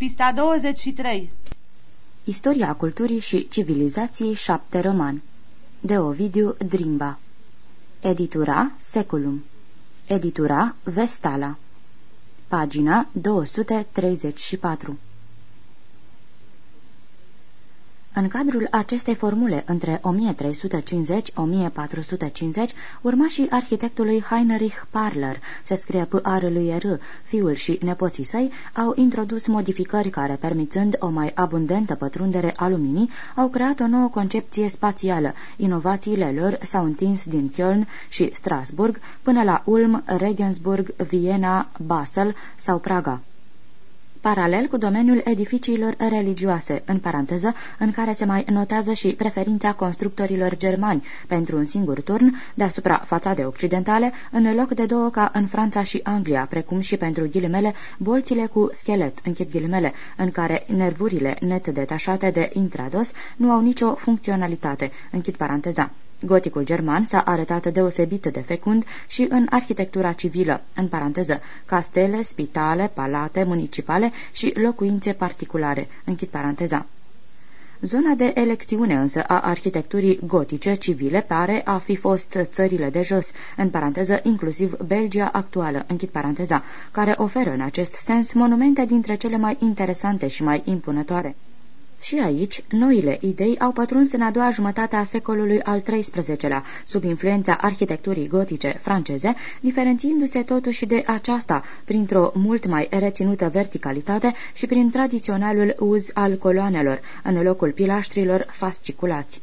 Pista 23 Istoria culturii și civilizației șapte roman. De Ovidiu Drimba. Editura Seculum. Editura Vestala. Pagina 234 În cadrul acestei formule între 1350-1450, urmașii arhitectului Heinrich Parler, se scrie p r l r fiul și nepoții săi, au introdus modificări care, permițând o mai abundentă pătrundere a luminii, au creat o nouă concepție spațială. Inovațiile lor s-au întins din Köln și Strasburg până la Ulm, Regensburg, Viena, Basel sau Praga paralel cu domeniul edificiilor religioase, în paranteză, în care se mai notează și preferința constructorilor germani pentru un singur turn deasupra fațade occidentale, în loc de două ca în Franța și Anglia, precum și pentru ghilimele bolțile cu schelet, închid ghilimele, în care nervurile net detașate de intrados nu au nicio funcționalitate, închid paranteza. Goticul german s-a arătat deosebit de fecund și în arhitectura civilă, în paranteză, castele, spitale, palate municipale și locuințe particulare, închid paranteza. Zona de elecțiune însă a arhitecturii gotice civile pare a fi fost țările de jos, în paranteză inclusiv Belgia actuală, închid paranteza, care oferă în acest sens monumente dintre cele mai interesante și mai impunătoare. Și aici, noile idei au pătruns în a doua jumătate a secolului al XIII-lea, sub influența arhitecturii gotice franceze, diferențiindu-se totuși de aceasta printr-o mult mai reținută verticalitate și prin tradiționalul uz al coloanelor, în locul pilaștrilor fasciculați.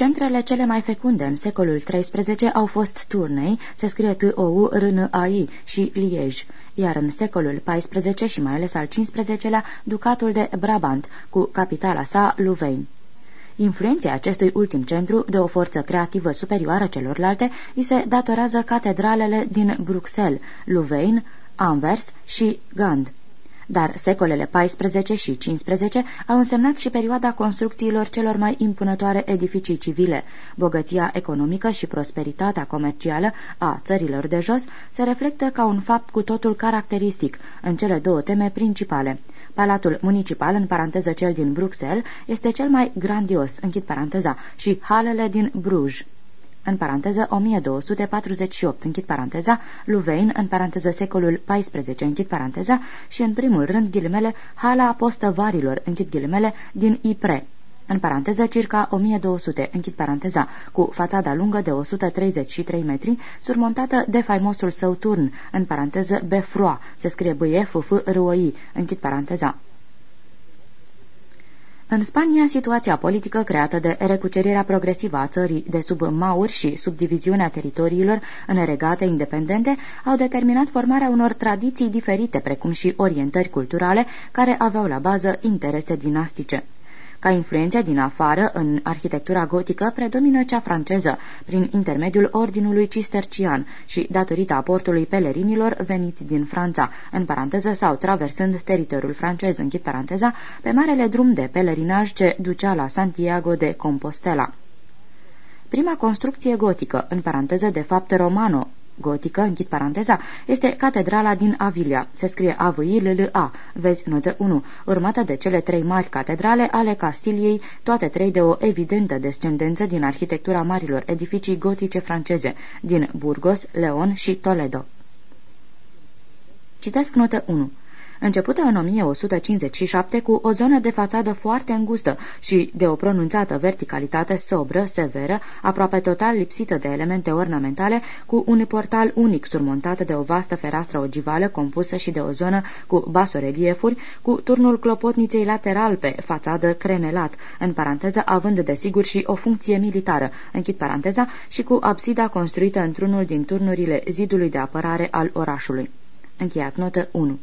Centrele cele mai fecunde în secolul XIII au fost Tournai, se scrie t o u r n a i și Liege, iar în secolul XIV și mai ales al XV-lea ducatul de Brabant, cu capitala sa Louvain. Influenția acestui ultim centru, de o forță creativă superioară celorlalte, îi se datorează catedralele din Bruxelles, Louvain, Anvers și Gand dar secolele XIV și XV au însemnat și perioada construcțiilor celor mai impunătoare edificii civile. Bogăția economică și prosperitatea comercială a țărilor de jos se reflectă ca un fapt cu totul caracteristic în cele două teme principale. Palatul municipal, în paranteză cel din Bruxelles, este cel mai grandios, închid paranteza, și halele din Bruges în paranteză 1248, închid paranteza, Louvain, în paranteză secolul XIV, închid paranteza, și în primul rând ghilimele Hala Postăvarilor, închid ghilimele, din Ypres, în paranteză circa 1200, închid paranteza, cu fațada lungă de 133 metri, surmontată de faimosul său turn, în paranteză Befroa, se scrie b f f r o i închid paranteza. În Spania, situația politică creată de recucerirea progresivă a țării de sub mauri și subdiviziunea teritoriilor în regate independente au determinat formarea unor tradiții diferite, precum și orientări culturale care aveau la bază interese dinastice. Ca influențe din afară, în arhitectura gotică predomină cea franceză, prin intermediul ordinului cistercian și datorită aportului pelerinilor veniți din Franța, în paranteză sau traversând teritoriul francez, închid paranteza, pe marele drum de pelerinaj ce ducea la Santiago de Compostela. Prima construcție gotică, în paranteză de fapt romano, gotică, închid paranteza, este catedrala din Avilia. Se scrie a v i l l a vezi notă 1, urmată de cele trei mari catedrale ale Castiliei, toate trei de o evidentă descendență din arhitectura marilor edificii gotice franceze, din Burgos, Leon și Toledo. Citesc notă 1 începută în 1157 cu o zonă de fațadă foarte îngustă și de o pronunțată verticalitate sobră, severă, aproape total lipsită de elemente ornamentale, cu un portal unic surmontat de o vastă fereastră ogivală compusă și de o zonă cu basoreliefuri, cu turnul clopotniței lateral pe fațadă crenelat, în paranteză având desigur și o funcție militară, închid paranteza, și cu absida construită într-unul din turnurile zidului de apărare al orașului. Încheiat notă 1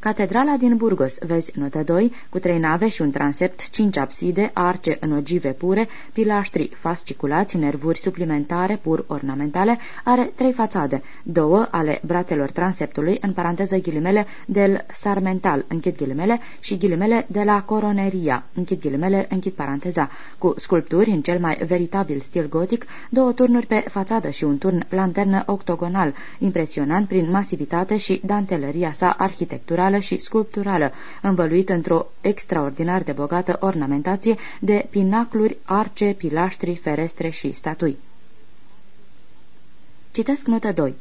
Catedrala din Burgos, vezi notă 2, cu trei nave și un transept, cinci abside, arce în ogive pure, pilaștri fasciculați, nervuri suplimentare, pur ornamentale, are trei fațade, două ale brațelor transeptului, în paranteză ghilimele, del Sarmental, închid ghilimele, și ghilimele de la Coroneria, închid ghilimele, închid paranteza, cu sculpturi în cel mai veritabil stil gotic, două turnuri pe fațadă și un turn lanternă octogonal, impresionant prin masivitate și dantelăria sa arhitecturală, monumentală și sculpturală, învăluit într-o extraordinar de bogată ornamentație de pinacluri, arce, pilaștri, ferestre și statui. Citesc notă 2.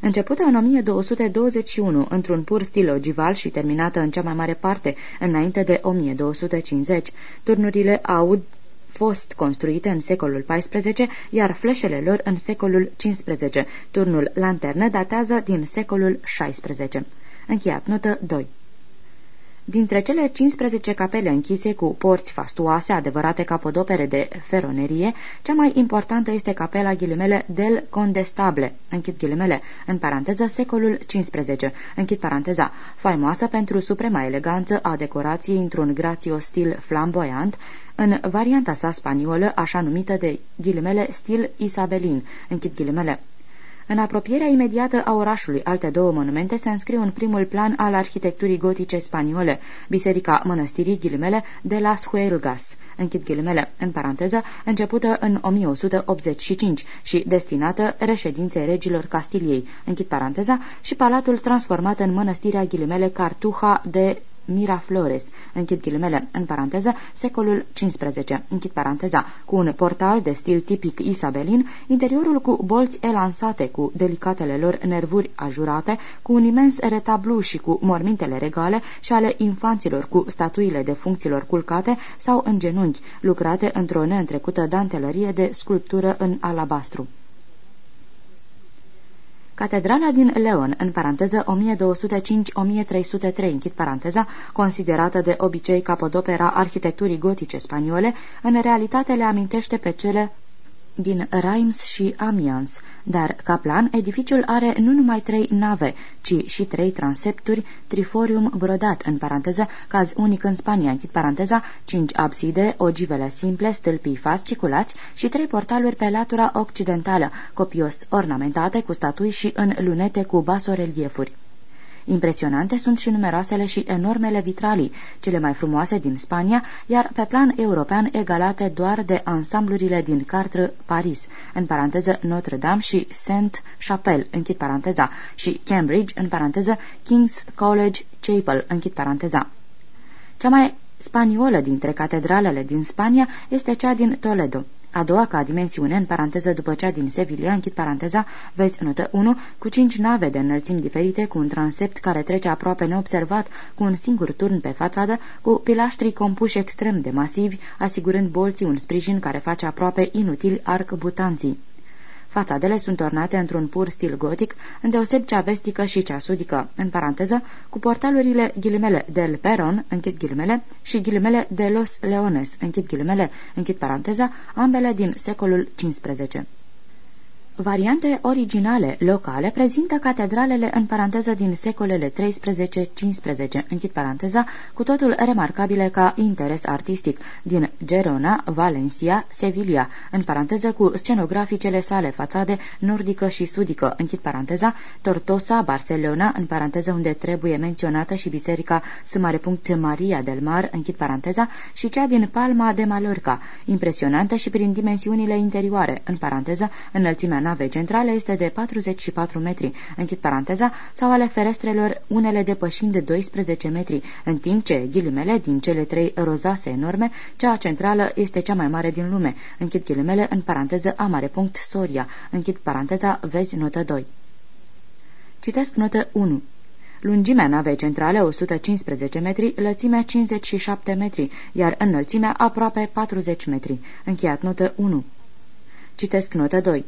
Începută în 1221, într-un pur stil ogival și terminată în cea mai mare parte înainte de 1250, turnurile au fost construite în secolul XIV, iar fleșele lor în secolul XV. Turnul lanternă datează din secolul XVI. Încheiat. Notă 2. Dintre cele 15 capele închise cu porți fastuoase, adevărate capodopere de feronerie, cea mai importantă este capela ghilimele del Condestable, închid ghilimele, în paranteză secolul 15, închid paranteza, faimoasă pentru suprema eleganță a decorației într-un grațio stil flamboyant, în varianta sa spaniolă, așa numită de ghilimele stil isabelin, închid ghilimele. În apropierea imediată a orașului, alte două monumente se înscriu în primul plan al arhitecturii gotice spaniole, Biserica Mănăstirii Ghilimele de las Huelgas, închid ghilimele, în paranteză, începută în 1185 și destinată reședinței regilor Castiliei, închid paranteza, și palatul transformat în mănăstirea Ghilimele Cartuja de Miraflores, închid ghilimele, în paranteză, secolul XV, închid paranteza, cu un portal de stil tipic isabelin, interiorul cu bolți elansate, cu delicatele lor nervuri ajurate, cu un imens retablu și cu mormintele regale și ale infanților cu statuile de funcțiilor culcate sau în genunchi, lucrate într-o neîntrecută dantelărie de sculptură în alabastru. Catedrala din Leon, în paranteză 1205-1303, închid paranteza, considerată de obicei capodopera arhitecturii gotice spaniole, în realitate le amintește pe cele din Reims și Amiens, dar ca plan, edificiul are nu numai trei nave, ci și trei transepturi, triforium brodat, în paranteză, caz unic în Spania, închid paranteza, cinci abside, ogivele simple, stâlpii fasciculați și trei portaluri pe latura occidentală, copios ornamentate cu statui și în lunete cu basoreliefuri. Impresionante sunt și numeroasele și enormele vitralii, cele mai frumoase din Spania, iar pe plan european egalate doar de ansamblurile din Cartre Paris, în paranteză Notre-Dame și Saint-Chapelle, închid paranteza, și Cambridge, în paranteză King's College Chapel, închid paranteza. Cea mai spaniolă dintre catedralele din Spania este cea din Toledo. A doua ca dimensiune, în paranteză după cea din Sevilla, închid paranteza, vezi notă 1, cu cinci nave de înălțimi diferite, cu un transept care trece aproape neobservat, cu un singur turn pe fațadă, cu pilaștri compuși extrem de masivi, asigurând bolții un sprijin care face aproape inutil arc-butanții. Fațadele sunt ornate într-un pur stil gotic, îndeoseb cea vestică și cea sudică, în paranteză, cu portalurile ghilimele del Peron, închid ghilimele, și ghilimele de los Leones, închid ghilimele, închid paranteza, ambele din secolul XV. Variante originale locale prezintă catedralele în paranteză din secolele 13-15, închid paranteza, cu totul remarcabile ca interes artistic, din Gerona, Valencia, Sevilla, în paranteză cu scenograficele sale fațade nordică și sudică, închid paranteza, Tortosa, Barcelona, în paranteză unde trebuie menționată și biserica S. Maria del Mar, închid paranteza, și cea din Palma de Mallorca, impresionantă și prin dimensiunile interioare, în paranteză, înălțimea navei centrale este de 44 metri, închid paranteza, sau ale ferestrelor, unele depășind de 12 metri, în timp ce, ghilimele, din cele trei rozase enorme, cea centrală este cea mai mare din lume, închid ghilimele, în paranteză, a mare punct Soria, închid paranteza, vezi notă 2. Citesc notă 1. Lungimea navei centrale 115 metri, lățimea 57 metri, iar înălțimea aproape 40 metri. Încheiat notă 1. Citesc notă 2.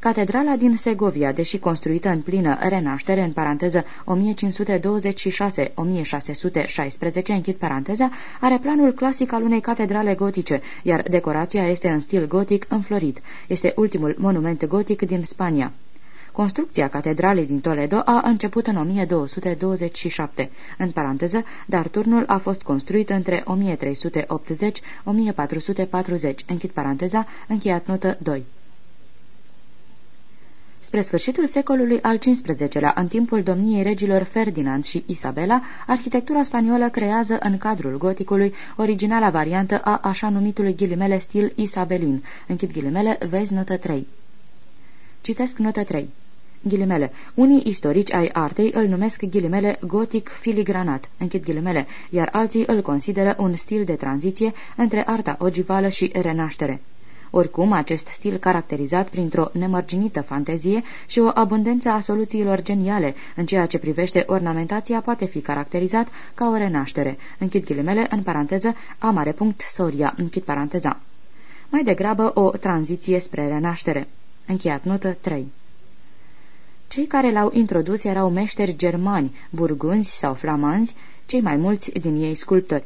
Catedrala din Segovia, deși construită în plină renaștere, în paranteză 1526-1616, închid paranteza, are planul clasic al unei catedrale gotice, iar decorația este în stil gotic înflorit. Este ultimul monument gotic din Spania. Construcția catedralei din Toledo a început în 1227, în paranteză, dar turnul a fost construit între 1380-1440, închid paranteza, încheiat notă 2. Spre sfârșitul secolului al XV-lea, în timpul domniei regilor Ferdinand și Isabela, arhitectura spaniolă creează în cadrul goticului originala variantă a așa numitului ghilimele stil isabelin. Închid ghilimele, vezi notă 3. Citesc notă 3. Ghilimele. Unii istorici ai artei îl numesc ghilimele gotic filigranat, închid ghilimele, iar alții îl consideră un stil de tranziție între arta ogivală și renaștere. Oricum, acest stil caracterizat printr-o nemărginită fantezie și o abundență a soluțiilor geniale în ceea ce privește ornamentația poate fi caracterizat ca o renaștere. Închid ghilimele, în paranteză, amare punct soria, închid paranteza. Mai degrabă o tranziție spre renaștere. Încheiat notă 3. Cei care l-au introdus erau meșteri germani, burgunzi sau flamanzi, cei mai mulți din ei sculptori.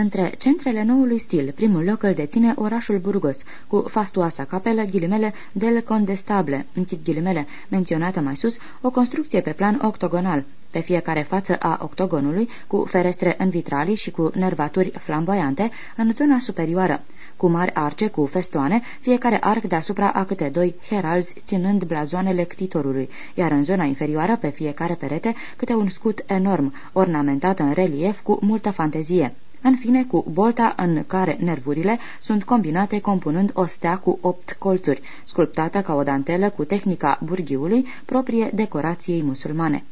Între centrele noului stil, primul loc îl deține orașul Burgos, cu fastuoasa capelă, ghilimele, del Condestable, închid ghilimele, menționată mai sus, o construcție pe plan octogonal, pe fiecare față a octogonului, cu ferestre în vitralii și cu nervaturi flamboiante, în zona superioară, cu mari arce cu festoane, fiecare arc deasupra a câte doi heralzi ținând blazoanele ctitorului, iar în zona inferioară, pe fiecare perete, câte un scut enorm, ornamentat în relief cu multă fantezie. În fine, cu bolta în care nervurile sunt combinate compunând o stea cu opt colțuri, sculptată ca o dantelă cu tehnica burghiului, proprie decorației musulmane.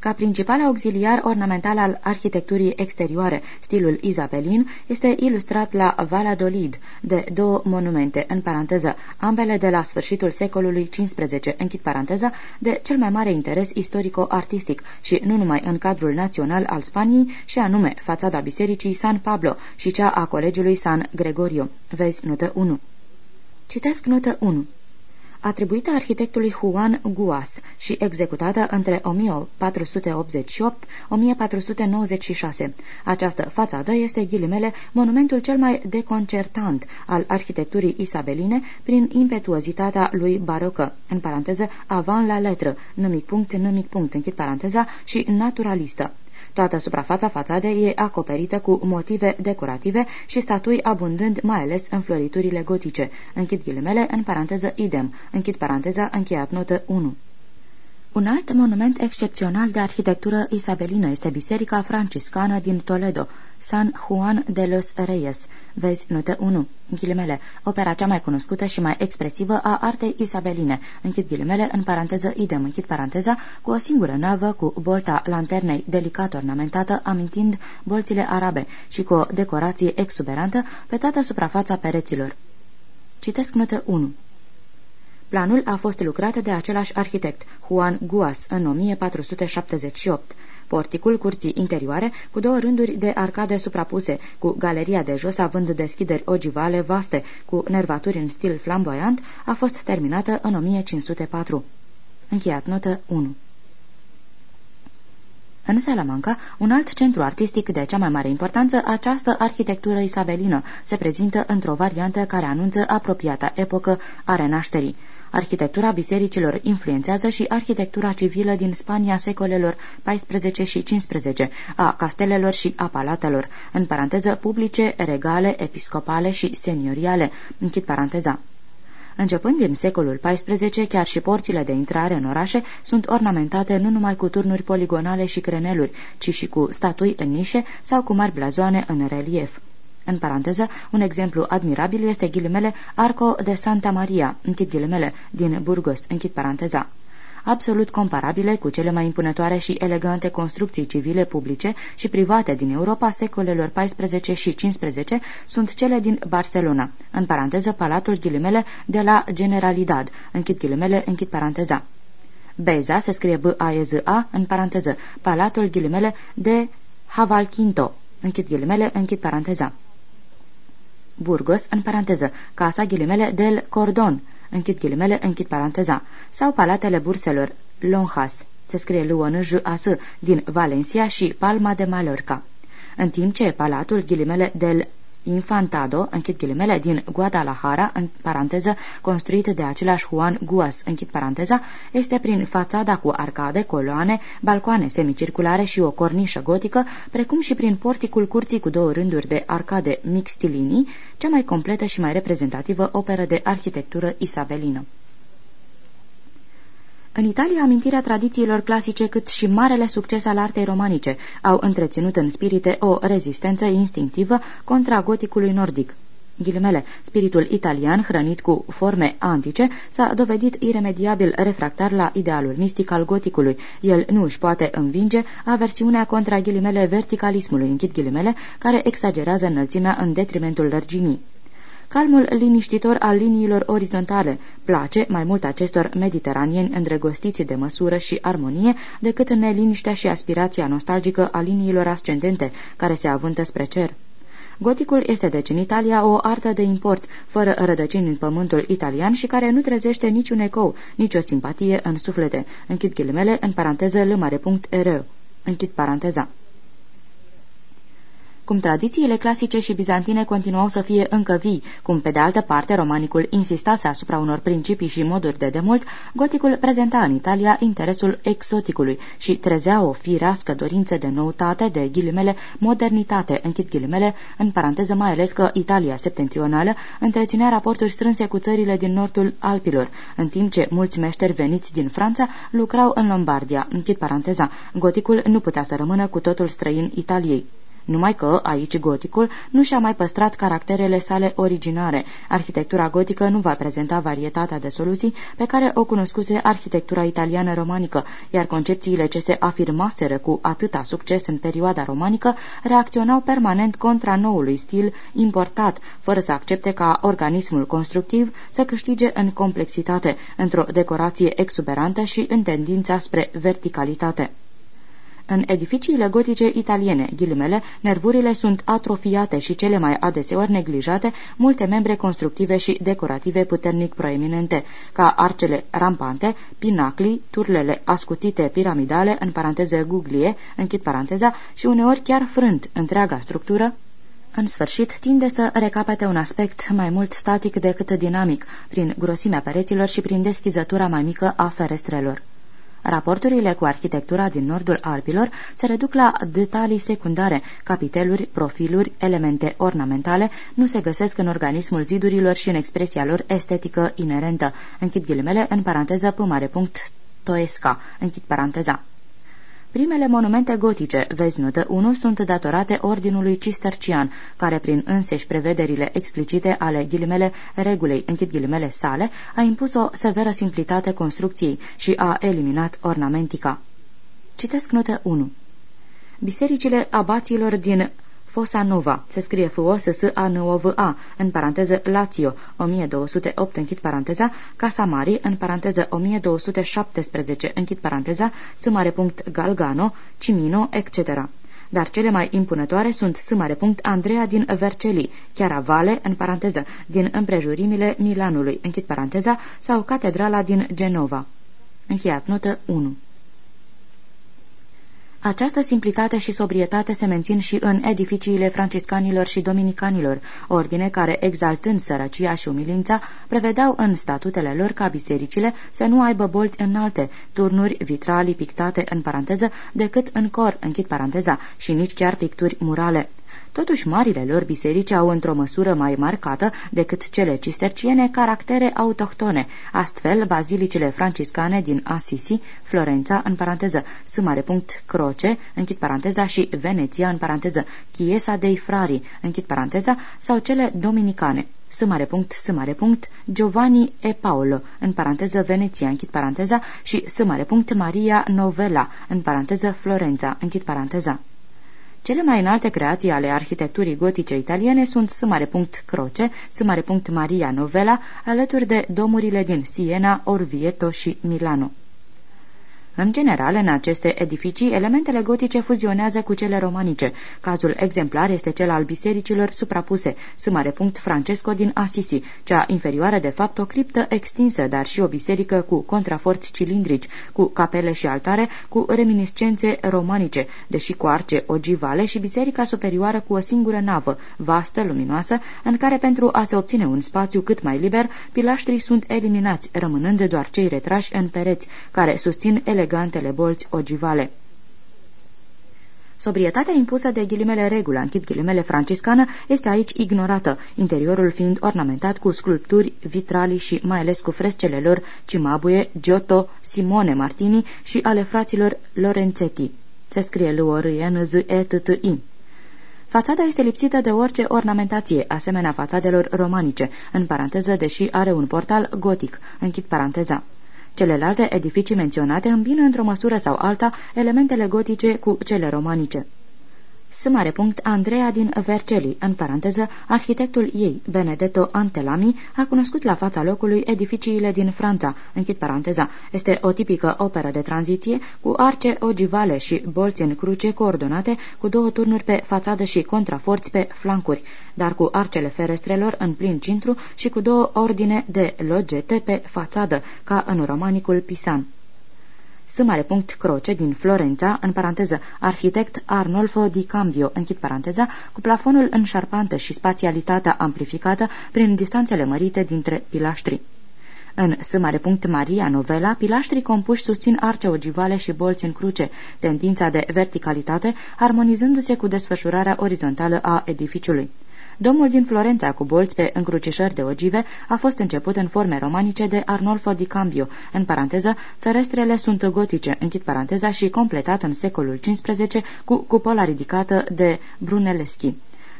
Ca principal auxiliar ornamental al arhitecturii exterioare, stilul izabelin este ilustrat la Valladolid de două monumente, în paranteză, ambele de la sfârșitul secolului XV, închid paranteza, de cel mai mare interes istorico-artistic și nu numai în cadrul național al Spaniei, și anume fațada bisericii San Pablo și cea a colegiului San Gregorio. Vezi notă 1. Citesc notă 1 atribuită arhitectului Juan Guas și executată între 1488-1496. Această fațadă este ghilimele monumentul cel mai deconcertant al arhitecturii isabeline prin impetuozitatea lui barocă, în paranteză avant la letră, numic punct, numic punct, închid paranteza, și naturalistă. Toată suprafața fațadei e acoperită cu motive decorative și statui abundând mai ales în floriturile gotice. Închid ghilimele, în paranteză idem. Închid paranteza, încheiat notă 1. Un alt monument excepțional de arhitectură isabelină este biserica franciscană din Toledo, San Juan de los Reyes. Vezi notă 1. Ghilimele, opera cea mai cunoscută și mai expresivă a artei isabeline. Închid ghilimele, în paranteză idem, închid paranteza, cu o singură navă cu bolta lanternei delicat ornamentată, amintind bolțile arabe și cu o decorație exuberantă pe toată suprafața pereților. Citesc notă 1. Planul a fost lucrat de același arhitect, Juan Guas, în 1478. Porticul curții interioare, cu două rânduri de arcade suprapuse, cu galeria de jos având deschideri ogivale vaste, cu nervaturi în stil flamboyant, a fost terminată în 1504. Încheiat notă 1 în Salamanca, un alt centru artistic de cea mai mare importanță, această arhitectură isabelină se prezintă într-o variantă care anunță apropiata epocă a renașterii. Arhitectura bisericilor influențează și arhitectura civilă din Spania secolelor 14 și 15, a castelelor și a palatelor, în paranteză publice, regale, episcopale și senioriale, închid paranteza. Începând din secolul XIV, chiar și porțile de intrare în orașe sunt ornamentate nu numai cu turnuri poligonale și creneluri, ci și cu statui în nișe sau cu mari blazoane în relief. În paranteză, un exemplu admirabil este ghilimele Arco de Santa Maria, închid ghilimele, din Burgos, închid paranteza absolut comparabile cu cele mai impunătoare și elegante construcții civile publice și private din Europa secolelor 14 și 15 sunt cele din Barcelona, în paranteză Palatul ghilimele de la Generalidad, închid ghilimele, închid paranteza. Beza se scrie B-A-E-Z-A, în paranteză, Palatul ghilimele de Havalquinto, închid ghilimele, închid paranteza. Burgos, în paranteză, Casa ghilimele del Cordon, închid ghilimele, închid paranteza, sau Palatele Burselor, Lonjas, se scrie l j a s din Valencia și Palma de Mallorca. În timp ce palatul ghilimele del Infantado, închid ghilimele, din Guadalajara, în paranteză, construit de același Juan Guas, închid paranteza, este prin fațada cu arcade, coloane, balcoane semicirculare și o cornișă gotică, precum și prin porticul curții cu două rânduri de arcade mixtilini, cea mai completă și mai reprezentativă operă de arhitectură isabelină. În Italia, amintirea tradițiilor clasice cât și marele succes al artei romanice au întreținut în spirite o rezistență instinctivă contra goticului nordic. Ghilimele, spiritul italian, hrănit cu forme antice, s-a dovedit iremediabil refractar la idealul mistic al goticului. El nu își poate învinge aversiunea contra ghilimele verticalismului, închid ghilimele, care exagerează înălțimea în detrimentul lărgimii. Calmul liniștitor al liniilor orizontale place mai mult acestor mediteranieni îndrăgostiți de măsură și armonie decât neliniștea și aspirația nostalgică a liniilor ascendente care se avântă spre cer. Goticul este deci în Italia o artă de import, fără rădăcini în pământul italian și care nu trezește niciun ecou, nicio simpatie în suflete. Închid ghilimele, în paranteză, l Închid paranteza. Cum tradițiile clasice și bizantine continuau să fie încă vii, cum pe de altă parte romanicul insistase asupra unor principii și moduri de demult, goticul prezenta în Italia interesul exoticului și trezea o firească dorință de noutate, de ghilimele, modernitate, închid ghilimele, în paranteză mai ales că Italia septentrională întreținea raporturi strânse cu țările din nordul Alpilor, în timp ce mulți meșteri veniți din Franța lucrau în Lombardia, închid paranteza. Goticul nu putea să rămână cu totul străin Italiei numai că aici goticul nu și-a mai păstrat caracterele sale originare. Arhitectura gotică nu va prezenta varietatea de soluții pe care o cunoscuse arhitectura italiană romanică, iar concepțiile ce se afirmaseră cu atâta succes în perioada romanică reacționau permanent contra noului stil importat, fără să accepte ca organismul constructiv să câștige în complexitate, într-o decorație exuberantă și în tendința spre verticalitate. În edificiile gotice italiene, ghilimele, nervurile sunt atrofiate și cele mai adeseori neglijate multe membre constructive și decorative puternic proeminente, ca arcele rampante, pinaclii, turlele ascuțite piramidale, în paranteză guglie, închid paranteza, și uneori chiar frânt întreaga structură, în sfârșit, tinde să recapete un aspect mai mult static decât dinamic, prin grosimea pereților și prin deschizătura mai mică a ferestrelor. Raporturile cu arhitectura din nordul Alpilor se reduc la detalii secundare, capiteluri, profiluri, elemente ornamentale, nu se găsesc în organismul zidurilor și în expresia lor estetică inerentă. Închid ghilimele, în paranteză, p mare punct, toesca, închid paranteza. Primele monumente gotice, vezi notă 1, sunt datorate ordinului cistercian, care prin înseși prevederile explicite ale ghilimele regulei închid ghilimele sale, a impus o severă simplitate construcției și a eliminat ornamentica. Citesc notă 1. Bisericile abaților din Fosa Nova, se scrie f o s s a n o v a în paranteză Lazio, 1208, închid paranteza, Casa Mari, în paranteză 1217, închid paranteza, s mare punct Galgano, Cimino, etc dar cele mai impunătoare sunt S. Andreea din Verceli, Vale, în paranteză, din împrejurimile Milanului, închid paranteza, sau Catedrala din Genova. Încheiat notă 1. Această simplitate și sobrietate se mențin și în edificiile franciscanilor și dominicanilor, ordine care, exaltând sărăcia și umilința, prevedeau în statutele lor ca bisericile să nu aibă bolți înalte, turnuri, vitralii pictate în paranteză, decât în cor, închid paranteza, și nici chiar picturi murale. Totuși, marile lor biserici au într-o măsură mai marcată decât cele cisterciene caractere autohtone. Astfel, bazilicile franciscane din Assisi, Florența, în paranteză, S. punct Croce, închid paranteza, și Veneția, în paranteză, Chiesa dei Frari, închid paranteza, sau cele dominicane. S. punct, S. punct, Giovanni e Paolo, în paranteză Veneția, închid paranteza, și S. punct, Maria Novella, în paranteză Florența, închid paranteza. Cele mai înalte creații ale arhitecturii gotice italiene sunt S. Croce, S. Maria Novella, alături de domurile din Siena, Orvieto și Milano. În general, în aceste edificii, elementele gotice fuzionează cu cele romanice. Cazul exemplar este cel al bisericilor suprapuse, sumare punct Francesco din Assisi, cea inferioară de fapt o criptă extinsă, dar și o biserică cu contraforți cilindrici, cu capele și altare, cu reminiscențe romanice, deși cu arce ogivale și biserica superioară cu o singură navă, vastă, luminoasă, în care pentru a se obține un spațiu cât mai liber, pilaștrii sunt eliminați, rămânând doar cei retrași în pereți, care susțin elegant elegantele bolți ogivale. Sobrietatea impusă de ghilimele regula, închid ghilimele franciscană, este aici ignorată, interiorul fiind ornamentat cu sculpturi, vitrali și mai ales cu frescele lor Cimabue, Giotto, Simone Martini și ale fraților Lorenzetti. Se scrie l o r n z e t t i Fațada este lipsită de orice ornamentație, asemenea fațadelor romanice, în paranteză, deși are un portal gotic, închid paranteza. Celelalte edificii menționate îmbină într-o măsură sau alta elementele gotice cu cele romanice. S. Andreea din Vercelli, în paranteză, arhitectul ei, Benedetto Antelami, a cunoscut la fața locului edificiile din Franța, închid paranteza. Este o tipică operă de tranziție, cu arce ogivale și bolți în cruce coordonate, cu două turnuri pe fațadă și contraforți pe flancuri, dar cu arcele ferestrelor în plin cintru și cu două ordine de logete pe fațadă, ca în romanicul Pisan. S. Croce din Florența, în paranteză, arhitect Arnolfo di Cambio, închid paranteza, cu plafonul în șarpantă și spațialitatea amplificată prin distanțele mărite dintre pilaștri. În S. Maria Novela, pilaștrii compuși susțin arce ogivale și bolți în cruce, tendința de verticalitate armonizându-se cu desfășurarea orizontală a edificiului. Domul din Florența cu bolți pe încrucișări de ogive a fost început în forme romanice de Arnolfo di Cambio, în paranteză, ferestrele sunt gotice, închid paranteza și completat în secolul XV cu cupola ridicată de Brunelleschi.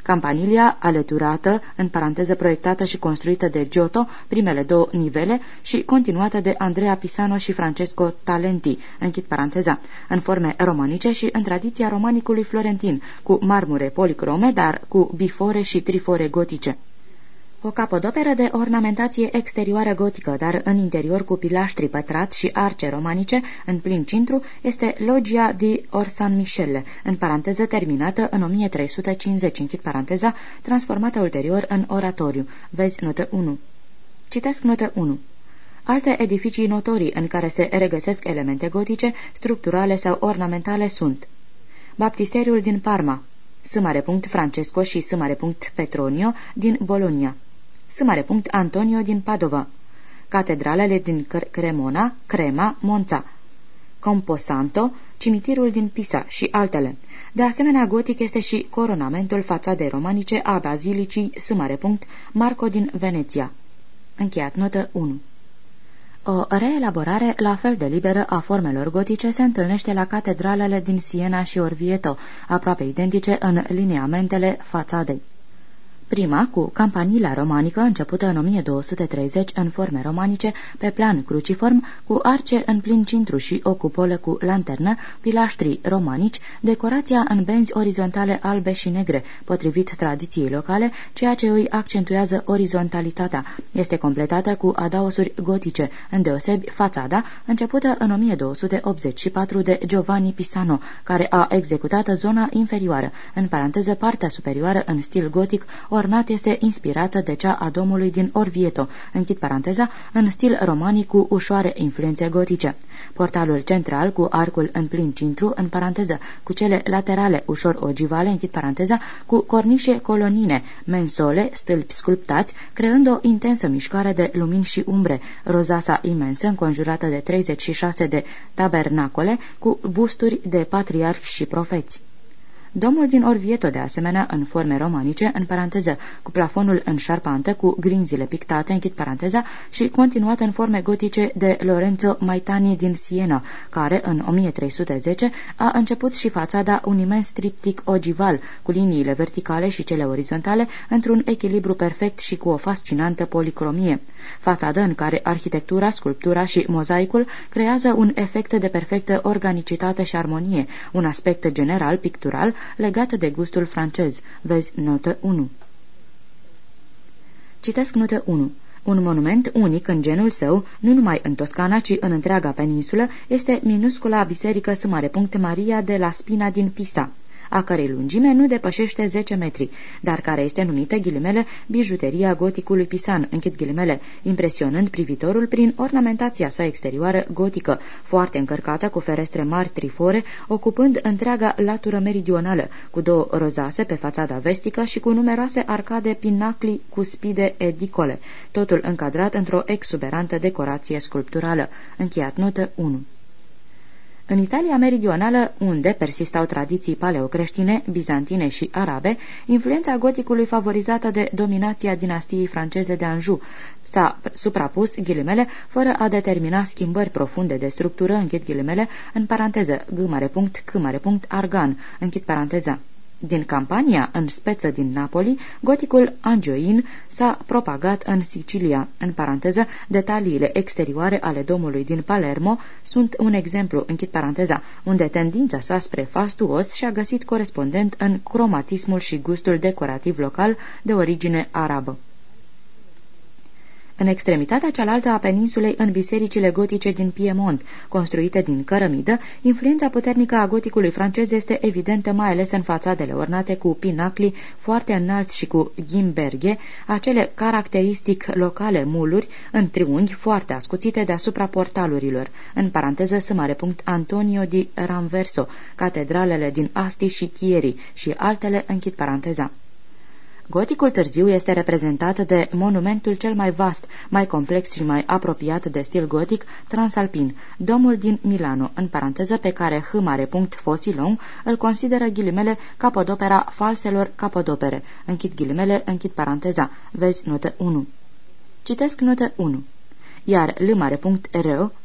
Campanilia, alăturată, în paranteză proiectată și construită de Giotto, primele două nivele, și continuată de Andrea Pisano și Francesco Talenti, închid paranteza, în forme romanice și în tradiția romanicului florentin, cu marmure policrome, dar cu bifore și trifore gotice. O capodoperă de ornamentație exterioară gotică, dar în interior cu pilaștri pătrați și arce romanice, în plin cintru, este Logia di Orsan Michele, în paranteză terminată în 1350, închid paranteza, transformată ulterior în oratoriu. Vezi notă 1. Citesc notă 1. Alte edificii notorii în care se regăsesc elemente gotice, structurale sau ornamentale sunt Baptisteriul din Parma, S. Francesco și S. Petronio din Bologna. S. Antonio din Padova, catedralele din Cremona, Crema, Monța, Composanto, cimitirul din Pisa și altele. De asemenea, gotic este și coronamentul fațadei romanice a bazilicii S. Marco din Veneția. Încheiat notă 1 o reelaborare la fel de liberă a formelor gotice se întâlnește la catedralele din Siena și Orvieto, aproape identice în lineamentele fațadei. Prima, cu campanila romanică, începută în 1230 în forme romanice, pe plan cruciform, cu arce în plin cintru și o cupolă cu lanternă, pilaștri romanici, decorația în benzi orizontale albe și negre, potrivit tradiției locale, ceea ce îi accentuează orizontalitatea. Este completată cu adaosuri gotice, îndeosebi fațada, începută în 1284 de Giovanni Pisano, care a executat zona inferioară, în paranteză partea superioară în stil gotic, ornat este inspirată de cea a domului din Orvieto, închid paranteza, în stil romanic cu ușoare influențe gotice. Portalul central cu arcul în plin cintru, în paranteză, cu cele laterale ușor ogivale, închid paranteza, cu cornișe colonine, mensole, stâlpi sculptați, creând o intensă mișcare de lumini și umbre, rozasa imensă înconjurată de 36 de tabernacole cu busturi de patriarhi și profeți. Domul din Orvieto, de asemenea, în forme romanice, în paranteză, cu plafonul în șarpantă, cu grinzile pictate, închid paranteza, și continuat în forme gotice de Lorenzo Maitani din Siena, care, în 1310, a început și fațada un imens triptic ogival, cu liniile verticale și cele orizontale, într-un echilibru perfect și cu o fascinantă policromie. Fațadă în care arhitectura, sculptura și mozaicul creează un efect de perfectă organicitate și armonie, un aspect general pictural legată de gustul francez. Vezi notă 1. Citesc notă 1. Un monument unic în genul său, nu numai în Toscana, ci în întreaga peninsulă, este minuscula biserică S. Maria de la Spina din Pisa a cărei lungime nu depășește 10 metri, dar care este numită ghilimele bijuteria goticului pisan, închid ghilimele, impresionând privitorul prin ornamentația sa exterioară gotică, foarte încărcată cu ferestre mari trifore, ocupând întreaga latură meridională, cu două rozase pe fațada vestică și cu numeroase arcade pinacli cu spide edicole, totul încadrat într-o exuberantă decorație sculpturală. Încheiat notă 1. În Italia meridională, unde persistau tradiții paleocreștine, bizantine și arabe, influența goticului favorizată de dominația dinastiei franceze de Anjou s-a suprapus ghilimele fără a determina schimbări profunde de structură, închid ghilimele, în paranteză, g mare punct, c mare punct, argan, închid paranteza. Din campania în speță din Napoli, goticul angioin s-a propagat în Sicilia. În paranteză, detaliile exterioare ale domului din Palermo sunt un exemplu, închid paranteza, unde tendința sa spre fastuos și-a găsit corespondent în cromatismul și gustul decorativ local de origine arabă. În extremitatea cealaltă a peninsulei, în bisericile gotice din Piemont, construite din cărămidă, influența puternică a goticului francez este evidentă mai ales în fațadele ornate cu pinacli foarte înalți și cu ghimberghe, acele caracteristic locale muluri în triunghi foarte ascuțite deasupra portalurilor, în paranteză sumare punct Antonio di Ranverso, catedralele din Asti și Chieri și altele închid paranteza. Goticul târziu este reprezentat de monumentul cel mai vast, mai complex și mai apropiat de stil gotic, transalpin, domul din Milano, în paranteză pe care H. Fosilon îl consideră ghilimele capodopera falselor capodopere. Închid ghilimele, închid paranteza. Vezi notă 1. Citesc notă 1. Iar L.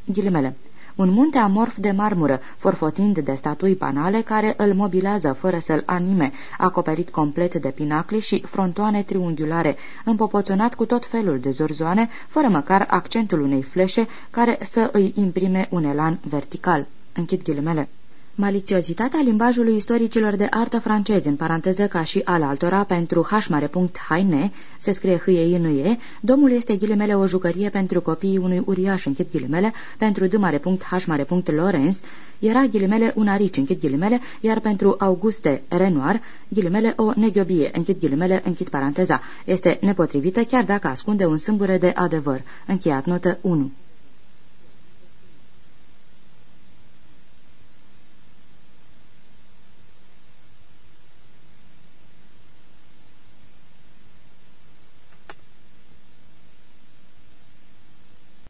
ghilimele un munte amorf de marmură, forfotind de statui banale care îl mobilează fără să-l anime, acoperit complet de pinacli și frontoane triunghiulare, împopoțonat cu tot felul de zorzoane, fără măcar accentul unei fleșe care să îi imprime un elan vertical. Închid ghilimele. Malițiozitatea limbajului istoricilor de artă francezi, în paranteză ca și al altora, pentru Haine, se scrie hâie domul este ghilimele o jucărie pentru copiii unui uriaș, închid ghilimele, pentru Lorenz, era ghilimele un arici, închid ghilimele, iar pentru Auguste Renoir, ghilimele o neghiobie, închid ghilimele, închid paranteza. Este nepotrivită chiar dacă ascunde un sâmbure de adevăr. Încheiat notă 1.